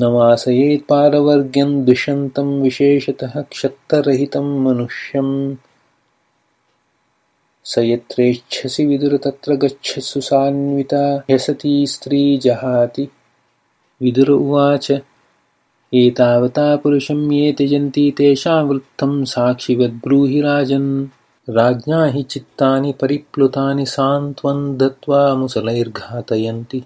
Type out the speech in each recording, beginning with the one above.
न वासयेत्पारवर्ग्यं द्विषन्तं विशेषतः क्षत्तरहितं मनुष्यम्। स यत्रेच्छसि विदुर तत्र गच्छसु सान्विता ह्यसती स्त्री जहाति। विदुर उवाच एतावता पुरुषं ये त्यजन्ति तेषां वृत्तं साक्षिवद्ब्रूहि राजन्। राज्ञा हि चित्तानि परिप्लुतानि सान्त्वं दत्त्वा मुसलैर्घातयन्ति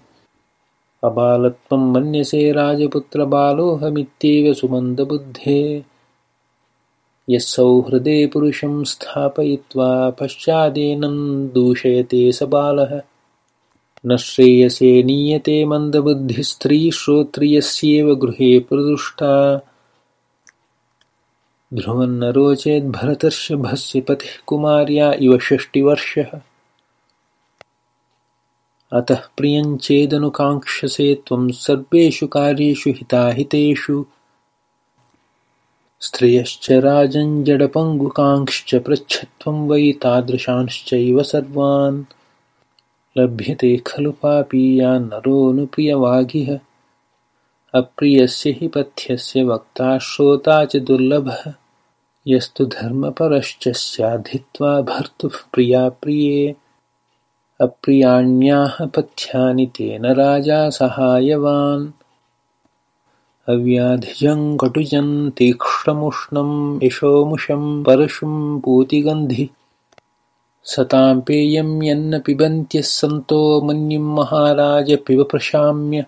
अबालत्वं मन्यसे राजपुत्रबालोऽहमित्येव सुमन्दबुद्धे। यः सौहृदे पुरुषं स्थापयित्वा पश्चादेनं दूषयते स बालः। न श्रेयसे नीयते मन्दबुद्धिस्त्रीश्रोत्रियस्येव गृहे प्रदुष्टा। ध्रुवन्न रोचेद्भरतर्षभस्य पतिः कुमार्या इव षष्टिवर्षः अतः प्रियञ्चेदनुकाङ्क्षसे त्वं सर्वेषु कार्येषु हिताहितेषु। स्त्रियश्च राजञ्जडपङ्गुकांश्च पृच्छत्वं वै तादृशांश्चैव सर्वान्। लभ्यते खलु पापीयान्नरोऽनुप्रियवागिह अप्रियस्य हि पथ्यस्य वक्ता श्रोता च दुर्लभः। यस्तु धर्मपरश्च स्याद्धित्वा भर्तुः प्रियाप्रिये अप्रियाण्याः पथ्यानि तेन राजा सहायवान्। अव्याधिजं कटुजं तीक्ष्णमुष्णं यशोमुषं परशुं पूतिगन्धि। सतां पेयं यन्न पिबन्त्यः सन्तो मन्युं महाराज पिब प्रशाम्य।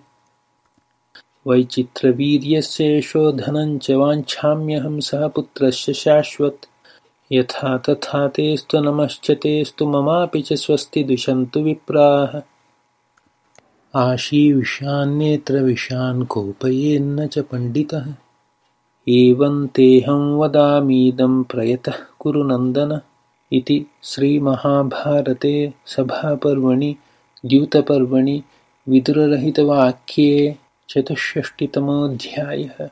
वैचित्रवीर्यस्य यशो धनं च वाञ्छाम्यहं सह पुत्रस्य शाश्वत् यथा तथा तेस्तु नमश्च तेस्तु ममापि च स्वस्ति द्विषन्तु विप्राः। आशीविषान्नेत्रविषान् कोपयेन्न च पण्डितः। एवं तेऽहं वदामीदं प्रयतः कुरु नन्दन इति श्रीमहाभारते सभापर्वणि द्यूतपर्वणि विदुररहितवाक्ये चतुष्षष्टितमोऽध्यायः